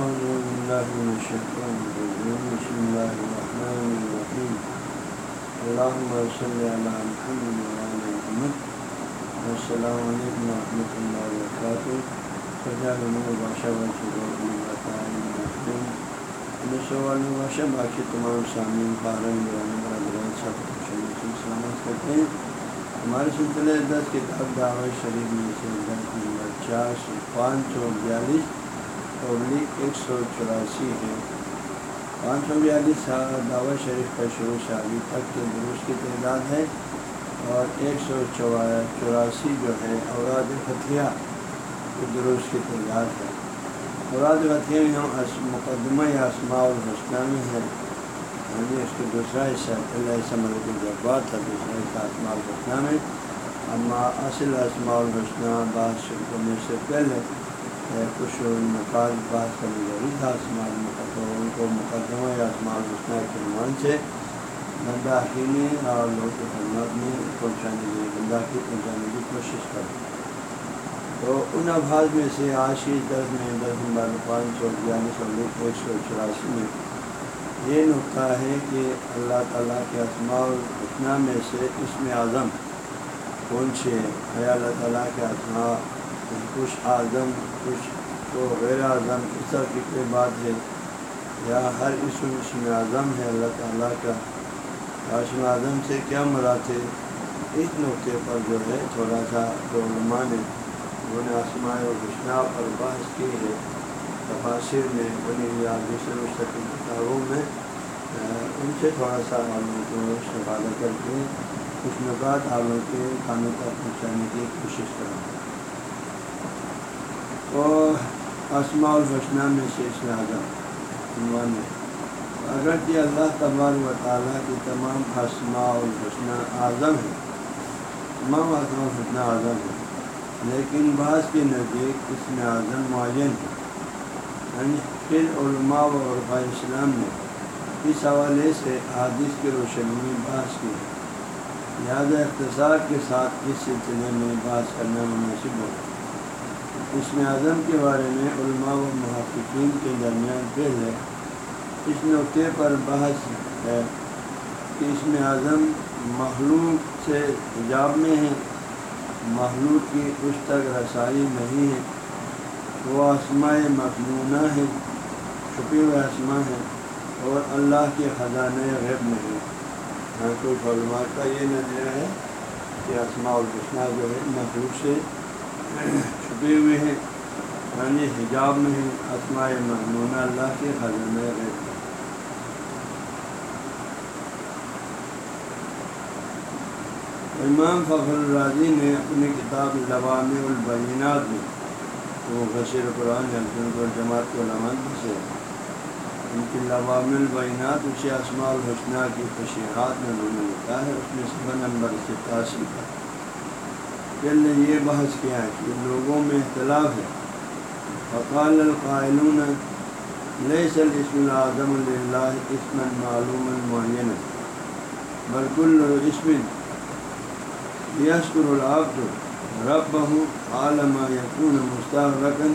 أعوذ بالله من الشيطان الرجيم بسم الله الرحمن الرحيم اللهم صل على محمد وعلى محمد السلام عليكم ورحمة الله وبركاته فجعل بادشاہ باقی تمام سامعین فارم سب سلامت کرتے ہیں ہمارے سلسلے دس کتاب دعوت شریف میں سے دس نمبر چار سو پانچ سو بیالیس پبلک ایک سو چوراسی ہے۔ پانچ سو بیالیس دعوت شریف کا شروع سے ابھی تک کے درست کی تعداد ہے اور ایک سو چوراسی جو ہے اوراد فتح کے درست کی تعداد ہے۔ مراد فتح میں مقدمہ یا اسماع الحسنہ میں ہے یعنی اس کا دوسرا حصہ اللہ سمر کے جذبات تھا دوسرا حصہ اسماع الحسنہ میں۔ اما اصل اسماع الحسنہ بعض شرکوں سے پہلے کچھ مقاد بات کرنے ضروری تھا اسماع ان کو مقدمہ یا اسماع الحسنہ کے عنوان سے بندہ اکیلے اور لوگوں کی خدمت میں پہنچانے کی بندہ کی پہنچانے کی کوشش کریں تو ان افاظ میں سے آج کی دس میں دس نمبر پانچ یعنی سو بیالیس اور ایک سو چوراسی میں یہ نقطہ ہے کہ اللہ تعالیٰ کے اسماع الحسنہ میں سے اسم اعظم کون سے ہے اللہ تعالیٰ کے اسماء کچھ اعظم، کچھ تو غیر اعظم، اس طرح کی کوئی بات ہے؟ یا ہر اسم اسم اعظم ہے اللہ تعالیٰ کا؟ اسم اعظم سے کیا مراد ہے؟ اس نقطے پر جو ہے تھوڑا سا جو علماء نے انہوں نے آسماء و گشنا پر بحث کی ہے، تفاصر میں، بنی یا دوسرے مستقل کتابوں میں ان سے تھوڑا سا عالموں کو استفادہ کر کے کچھ نکات عالموں کے کھانوں تک پہنچانے کی کوشش کروں اور آسما الحسنہ میں سے اس لہٰذا عنوان ہے۔ اگرچہ اللہ تبار و تعالیٰ کی تمام آسما الحسنہ اعظم ہے تمام آسما الحسنہ اعظم ہے لیکن بعض کے نزدیک اس میں اعظم معین ہے یعنی پھر علماء و عرفۂ اسلام نے اس حوالے سے حادث کے روشنی میں بحث کی لہذا اختصار کے ساتھ اس سلسلے میں بحث کرنا مناسب ہو اس میں اعظم کے بارے میں علماء و محققین کے درمیان پھر ہے۔ اس نقطے پر بحث ہے کہ اس میں اعظم مخلوق سے حجاب میں ہے مخلوق کی اس تک رسائی نہیں ہے۔ وہ آسماء مخنونہ ہے چھپی ہوئے آسماں ہیں اور اللہ کے خزانۂ غیب نہیں ہاں کوئی علماء کا یہ نظریہ ہے کہ آسماء الحسنہ جو ہے، مخلوق سے چھپے ہوئے ہیں یعنی حجاب میں ہے آسماء مخنونہ اللہ کے خزانۂ غیب امام فخر الراضی نے اپنی کتاب لوام البینات میں، وہ غشیر قرآن الجماعت کے علامات سے ان کی لوام البینات اسے اسماع الحسنہ کی تشریحات میں انہوں نے لکھا ہے، اس میں صفحہ نمبر ستاسی۔ کا پھر نے یہ بحث کیا کہ لوگوں میں اختلاف ہے۔ فقال القائلون، لیس الاسم العظم اللہ اسم معلوم المعین بالکل اسم یشکر العبد رب عالم یقون مستحرکن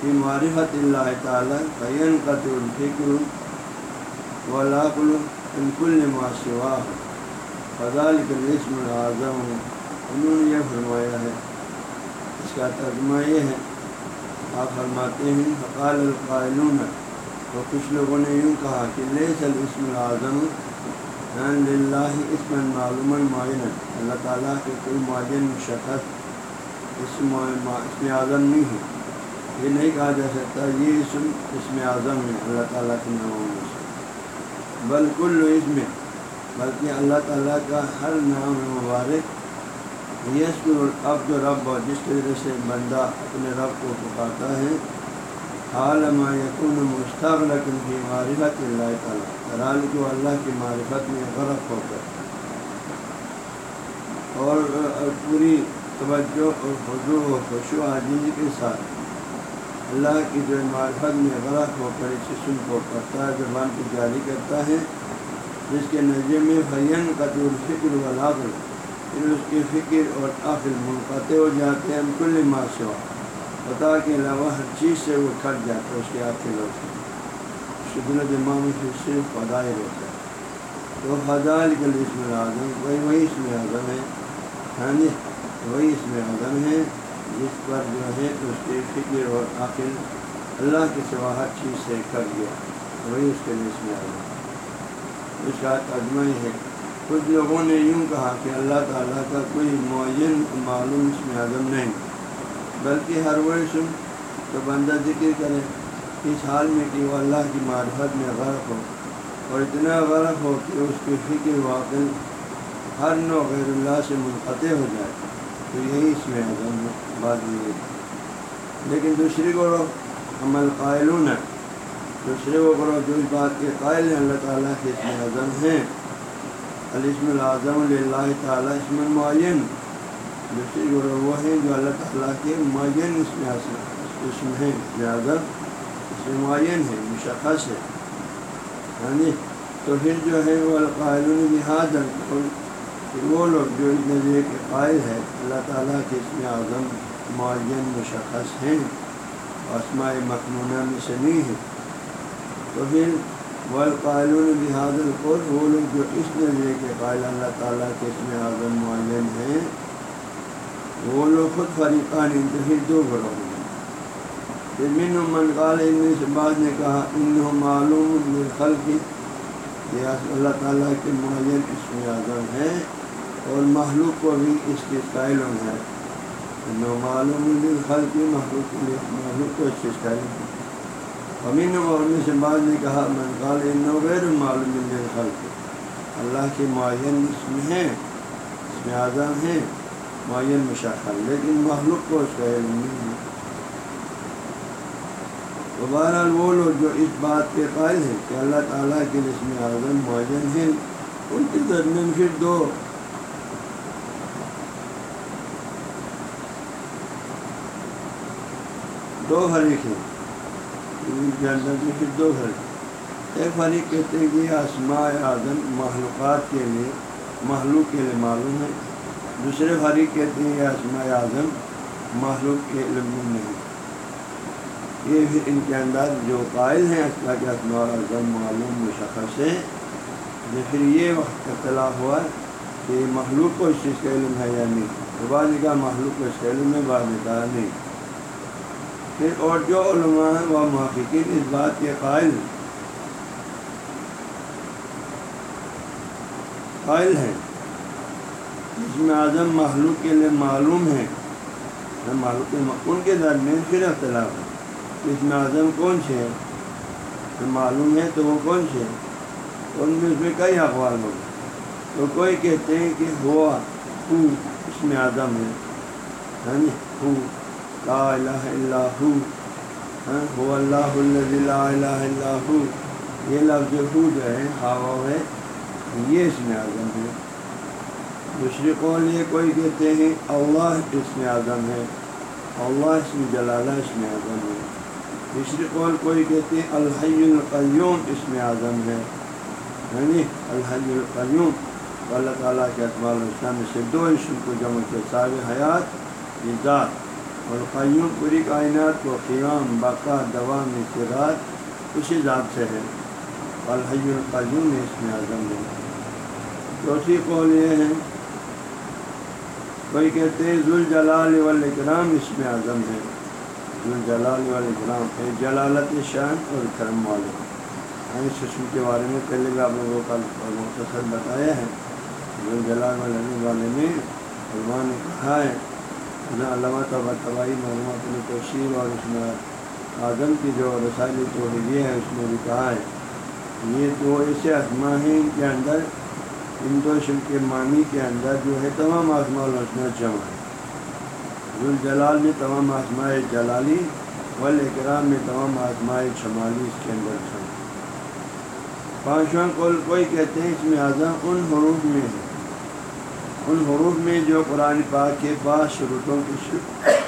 کی معرفت اللہ تعالیٰ قین قطر الفکر ولاقل الکل معاشوا فضال الاسم العظم۔ انہوں نے یہ فرمایا ہے، اس کا ترجمہ یہ ہے، آپ فرماتے ہیں، فقال القائلون تو کچھ لوگوں نے یوں کہا کہ، لیس الاسم العظم اللہ اسم معلوم معین اللہ تعالیٰ کے کوئی معین شخص اس میں اعظم نہیں ہے۔ یہ نہیں کہا جا سکتا، یہ اسم اس میں اعظم ہے، اللہ تعالیٰ کے ناموں میں۔ سے بالکل اس میں بلکہ اللہ تعالیٰ کا ہر نام مبارک یس العبد رب، جس کی وجہ سے بندہ اپنے رب کو پکاتا ہے عالما یقون مستقل کی معرفت اللہ تعالیٰ حال کو اللہ کی معرفت میں غرق ہو کر۔ اور پوری توجہ اور حضو و خوشو عزیز کے ساتھ اللہ کی جو معرفت میں غرق ہو کر اس جسم کو کرتا ہے زبان کو جاری کرتا ہے، جس کے نظر میں فین قطر الفکر و پھر اس کی فکر اور عقل منقطع ہو جاتے ہیں کل ماسوا خدا کے علاوہ ہر چیز سے وہ کھٹ جاتا ہے اس کے آپ کے لوگ شدرت امام سے صرف خدائے ہوتا ہے تو فضائل کے لیے اس میں اعظم وہی وہی اس میں اعظم ہے۔ ہاں جی وہی اس میں اعظم ہے جس پر جو ہے اس کی فکر اور عقل اللہ کے سوا ہر چیز سے کر گیا وہی اس کے لیے اس میں اعظم اس کا ترجمہ ہے۔ کچھ لوگوں نے یوں کہا کہ اللہ تعالیٰ کا کوئی معین معلوم اس میں اعظم نہیں، بلکہ ہر وہ سن تو بندہ ذکر کرے، اس حال میں کہ وہ اللہ کی معرفت میں غرق ہو، اور اتنا غرق ہو کہ اس کی فکر واقع ہر نو غیر اللہ سے منقطع ہو جائے، تو یہی اس میں اعظم بات یہ ہے لیکن دوسری کو عمل قائلون ہے دوسرے وہ کرو جو اس بات کے قائل ہیں، اللہ تعالیٰ کے اس میں اعظم ہیں۔ الاسم العظم اللہ تعالیٰ اسم المعین دوسری گروہ وہ ہیں جو اللہ تعالیٰ کے معین اس میں اسم ہیں لہٰذا اس میں معین ہے، مشخص ہے۔ ہاں جی تو پھر جو ہے وہ القاعل حاضر پھر وہ لوگ جو اس نظریے کے قائل ہے اللہ تعالیٰ کے اس میں اعظم، معین، مشخص ہیں۔ آسماء مخنونہ میں سے نہیں ہے تو پھر والقائلون بحاد القول، وہ لوگ جو اس نظریے کے قائل اللہ تعالیٰ کے اس میں اعظم معلم ہیں، وہ لوگ خود فریقان انتہی دو گروہ ہیں۔ من من قال، ان میں سے بعد نے کہا ان معلوم خل کی یہ اللہ تعالیٰ کے معین اس میں اعظم ہے اور محلوق کو بھی اس کے قائل ہے معلوم خل کی محلوق محلوق کو اس کے قائل ہے امین اور میں سے بعد نے کہا، من قال ان غیر معلوم خلق اللہ کے معین اس میں ہیں، اس میں اعظم ہیں، معین مشاخل لیکن مخلوق کو اس کا علم نہیں ہے۔ تو بہرحال وہ لوگ جو اس بات کے قائل ہیں کہ اللہ تعالیٰ کے اس میں اعظم معین ہیں، ان کے درمیان پھر دو دو فریق ہیں۔ کے اندر پھر دو گھر ایک فریق کہتے ہیں کہ آسماء اعظم معلومات کے لیے محلوق کے لیے معلوم ہے۔ دوسرے فریق کہتے ہیں یہ آسماء اعظم محلوق کے علم نہیں۔ یہ پھر ان کے اندر جو قائل ہیں اسما کے اسماء اعظم معلوم مشخص ہے جو پھر یہ وقت اختلاف ہوا کہ مخلوق کو اس چیز کا علم ہے یا نہیں۔ بعض کا محلوق کو اس کا علم ہے بعض کا نہیں۔ پھر اور جو علماء ہیں وہ محققین اس بات کے قائل قائل ہیں۔ اس میں اعظم محلوق کے لیے معلوم ہے۔ معلوم ان کے درمیان پھر اختلاف ہے۔ اس میں اعظم کون سے ہے معلوم ہے تو وہ کون سے ہے ان میں اس میں کئی اقوال ہو تو کوئی کہتے ہیں کہ ہوا، ہو اس میں اعظم ہے۔ ہاں جی ہو۔ لا الہ الا ہو ہو اللہ لا الہ الا ہو یہ لفظ ہو جو ہے ہوا ہے، یہ اس میں اعظم ہے۔ دوسری قول یہ کوئی کہتے ہیں، اللہ اس میں اعظم ہے۔ اللہ اس میں جلالہ اس میں اعظم ہے۔ دوسری قول کوئی کہتے ہیں، الحی القیوم اس میں اعظم ہے۔ یعنی الحی القیوم، اللہ تعالیٰ کے اطمال الاسلام سے دو اسم کو جمع کے صاحب حیات ذات۔ اور قیوم پوری کائنات کو قیام، بقا دوام اقتدار اسی ذات سے ہے۔ الحی القیوم اس میں اعظم ہے چوتھی قول یہ ہے کوئی کہتے ہیں ذوالجلال والاکرام اس میں اعظم ہے۔ ذوالجلال والاکرام ہے، جلالت شان اور کرم والے۔ ہم اس قسم کے بارے میں پہلے بھی آپ لوگوں کا مختصر بتایا ہے۔ ذوالجلال والے میں علماء نے کہا ہے علامہ طبع طبائی معلومات میں توشیر اور اس میں اعظم کی جو رسائی توحیدی ہے اس میں بھی کہا ہے۔ یہ دو ایسے اسما ہیں کے اندر، ان دو شم کے معنی کے اندر جو ہے، تمام آسما الحسنہ جمع ہے ذوالجلال میں تمام آسماء جلالی والاکرام میں تمام آسماء شمالی اس کے اندر جمع پانچواں کول کوئی کہتے ہیں، اس میں اعظم ان حروف میں ہے۔ ان حروف میں جو قرآن پاک کے بعض شروطوں کے شروع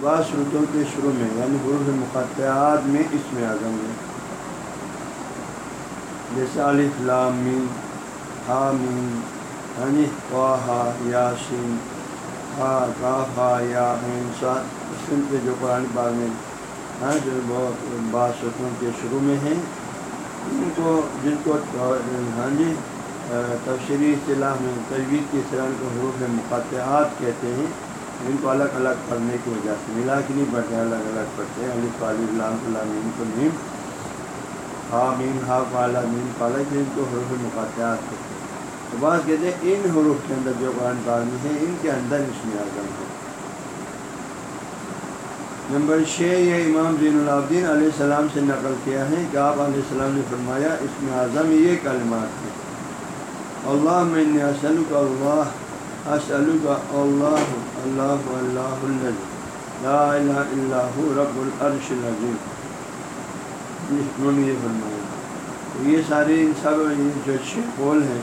بعض شروطوں کے شروع میں یعنی حروف مقطعات میں اس میں اعظم ہے۔ جیسے الف، لام حامین یعنی واہا یاسین ہا کاف ہا، یا سات قسم کے جو قرآن پاک میں ہاں جو بہت بعض سطحوں کے شروع میں ہیں، ان کو جن کو ہاں جی تفصیلی اصطلاح میں تجویز کی اصطلاح کو حروف مقاطعات کہتے ہیں، ان کو الگ الگ پڑھنے کی وجہ سے ملا کے نہیں پڑھتے، الگ الگ پڑھتے ہیں۔ علی فعلی اللہ علام کو نیم ہا مین ہا پالا مین پالا ان کو حروف مقاطعات کہتے ہیں۔ تو بعض کہتے ہیں ان حروف کے اندر جو قرآن پاک میں ہیں ان کے اندر اس میں اعظم ہے۔ نمبر چھ، یہ امام زین العابدین علیہ السلام سے نقل کیا ہے کہ آپ علیہ السلام نے فرمایا، اس میں اعظم یہ کلمات ہیں۔ اللہ میں نے اسلو کا اللہ اسلو کا اللہ اللہ اللہ لا الہ اللہ رب العرش العظیم۔ یہ فرمایا۔ تو یہ سارے ان سب جو قول ہیں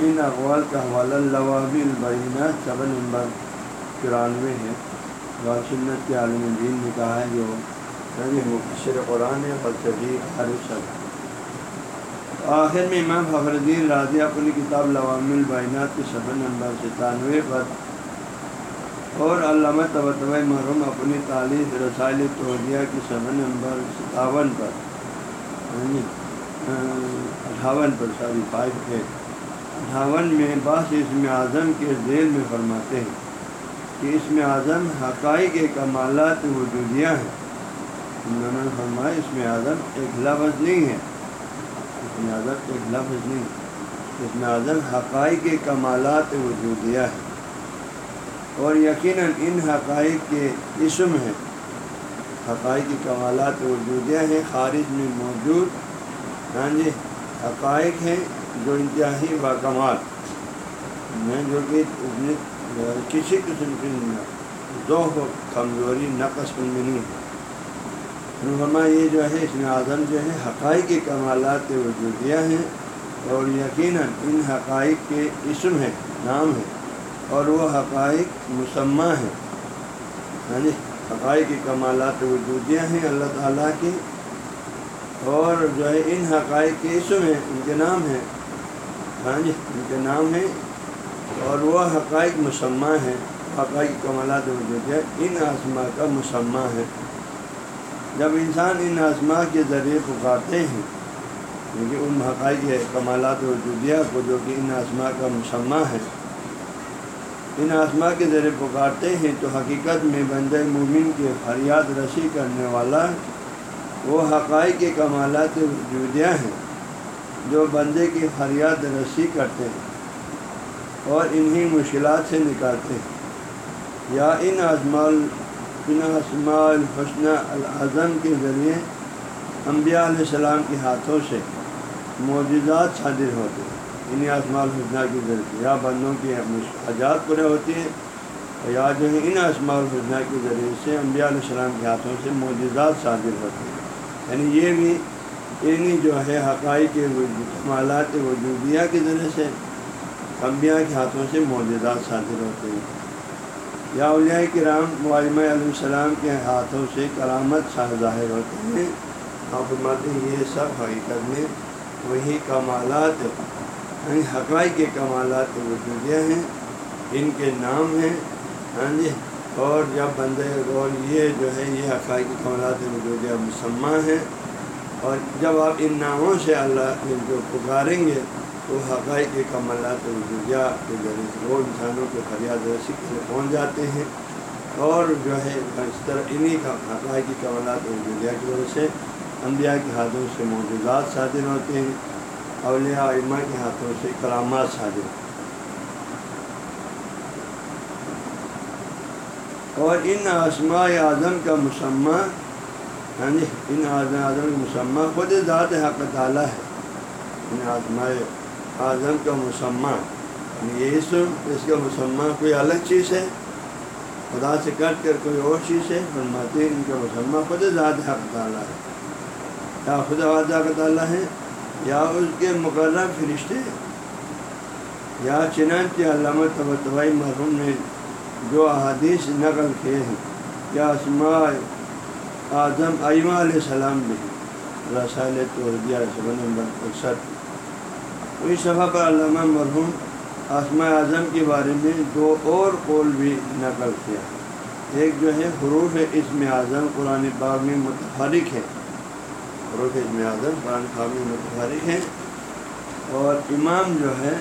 ان اقوال کا حوالہ لوابی البینہ سب نمبر چورانوے ہے سنت کے عالم دین نے کہا ہے جو یعنی مبشر قرآن فلسفی ہر شخص آخر میں امام فخر الدین راضی اپنی کتاب لوام البینات کے سفر نمبر ستانوے پر اور علامہ طبۃ محروم اپنی تعلیم رسائل توجیہ کی سفر نمبر ستاون پر یعنی، اٹھاون پر ساری فائیو ایٹ اٹھاون میں باس اسم اعظم کے ذیل میں فرماتے ہیں کہ اس میں اعظم حقائق کے کمالات وجودیہ ہیں۔ انہوں نے فرمایا اس میں اعظم ایک لفظ نہیں ہے۔ اس اعظم ایک لفظ نہیں اس میں اعظم حقائق کے کمالات وجودیہ ہے اور یقیناً ان حقائق کے اسم ہیں۔ حقائق کے کمالات وجودیہ ہیں، خارج میں موجود۔ ہاں جی حقائق ہیں جو انتہائی باکمال میں جو کہ کسی قسم کی ذوق و کمزوری، نقص میں نہیں۔ ہے رحما یہ جو ہے اس میں اعظم جو ہے، حقائق کمالات وجودیہ ہیں اور یقیناً ان حقائق کے اسم ہے نام ہے اور وہ حقائق مسمہ ہیں۔ ہاں جی حقائق کمالات وجودیہ ہیں اللہ تعالیٰ کی اور جو ہے ان حقائق کے اسم ہیں، ان کے نام ہیں۔ ہاں جی ان کے نام ہیں اور وہ حقائق مسمہ ہیں، حقائق کمالات وجود ہے۔ ان آسما کا مسمہ ہے جب انسان ان آسما کے ذریعے پکارتے ہیں، کیونکہ ان حقائق کمالات وجودیہ کو جو کہ ان آسما کا مسمہ ہے۔ ان آسما کے ذریعے پکارتے ہیں تو حقیقت میں بند مومن کے فریاد رسی کرنے والا وہ حقائق کے کمالات وجودیہ ہیں جو بندے کی فریاد رسی کرتے ہیں اور انہی مشکلات سے نکالتے ہیں۔ یا ان ازمال ان اسماء الحسن العظم کے ذریعے انبیاء علیہ السلام کے ہاتھوں سے معجزات صادر ہوتے ہیں۔ انہیں اسماء الحسنہ کے ذریعے یا بندوں کی حجات پورے ہوتی ہیں یا جو ہے ان اسماء الحسنہ کے ذریعے سے انبیاء علیہ السلام کے ہاتھوں سے معجزات صادر ہوتے ہیں۔ یعنی یہ بھی انہیں جو ہے حقائق کمالات وجودیہ کے ذریعے سے انبیاء کے ہاتھوں سے معجزات صادر ہوتے ہیں۔ یا اولیاء کرام معلمہ علیہ السلام کے ہاتھوں سے کرامت ظاہر ہوتے ہیں آپ فرماتے ہیں، یہ سب حقیقت میں وہی کمالات یعنی حقائق کے کمالات وجودیہ ہیں، ان کے نام ہیں ہاں جی اور جب بندے، اور یہ جو ہے، یہ حقائق کے کمالات وجودیہ مسمہ ہیں، اور جب آپ ان ناموں سے اللہ جو پکاریں گے تو حقائق کے کمالات وجودیہ کے ذریعے سے وہ انسانوں کے فریاد رسی کے لیے پہنچ جاتے ہیں اور جو ہے، اس طرح انہیں کا حقائق کی کمالات وجودیہ کی وجہ سے انبیاء کے ہاتھوں سے موجودات صادر ہوتے ہیں، اولیاء علماء کے ہاتھوں سے کلامات صادر ہوتے اور ان آسماء اعظم کا مسمہ ہاں جی یعنی ان اعظم اعظم کا مسمہ خود ذات حق تعالیٰ ہے۔ ان آزمائے اعظم کا مسمہ یعنی یہ اس کا مسمہ کوئی الگ چیز ہے؟ خدا سے کٹ کر کوئی اور چیز ہے؟ فرماتے ہیں ان کا مسمہ خود ذات حق تعالیٰ ہے۔ یا خدا حق تعالیٰ ہے، یا اس کے مقرر فرشتے یا چنانچہ علامہ طبعی مرحوم نے جو احادیث نقل کیے ہیں یا اسماء اعظم ایمہ علیہ السلام بھی رسائل تو دیا نمبر اکسٹھ اس صفحہ پر علامہ مرحوم آسمہ اعظم کے بارے میں دو اور قول بھی نقل کیا ایک جو ہے حروف اسم اعظم قرآن باغ میں متحرک ہے۔ حروف اسم اعظم قرآن باغ میں متحرک ہے اور امام جو ہے،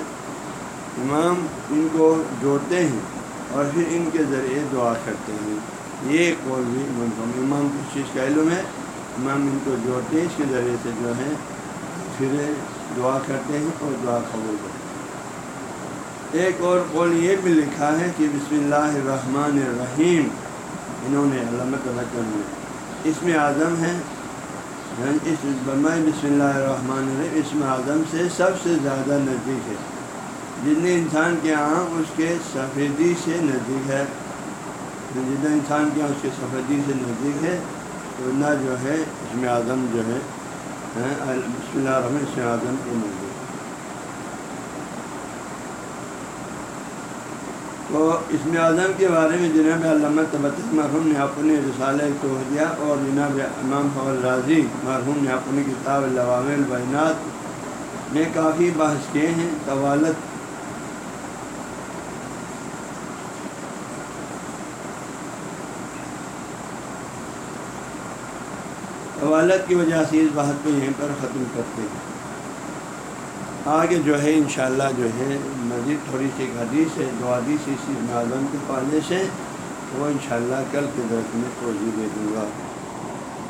امام ان کو جوڑتے ہیں اور پھر ان کے ذریعے دعا کرتے ہیں۔ یہ قول بھی منظم امام کس چیز کا علم ہے؟ امام ان کو جوڑتے ہیں، اس کے ذریعے سے جو ہے پھر دعا کرتے ہیں اور دعا قبول کرتے ہیں۔ ایک اور قول یہ بھی لکھا ہے کہ بسم اللہ الرحمن الرحیم، انہوں نے علامت میں اس میں اعظم ہے یعنی اس بسم اللہ الرحمن الرحیم، اس میں اعظم سے سب سے زیادہ نزدیک ہے۔ جتنے انسان کے یہاں اس کے سفیدی سے نزدیک ہے جتنا انسان کے یہاں اس کے سفیدی سے نزدیک ہے اتنا جو ہے، اس میں اعظم جو ہے بسم اللہ الرحمن اس میں اعظم کے تو اسم اعظم کے بارے میں جناب علامہ تبت مرحوم نے اپنے رسالہ کو اور جناب امام فول راضی مرحوم نے اپنی کتاب الوام البینات میں کافی بحث کیے ہیں طوالت حوالت کی وجہ سے اس بات کو یہیں پر ختم کرتے ہیں۔ آگے جو ہے انشاءاللہ جو ہے مزید تھوڑی سی حدیث ہے، دو حدیث اسی ناظم کے پالے سے، وہ انشاءاللہ کل کے درخت میں توجہ دے دوں گا۔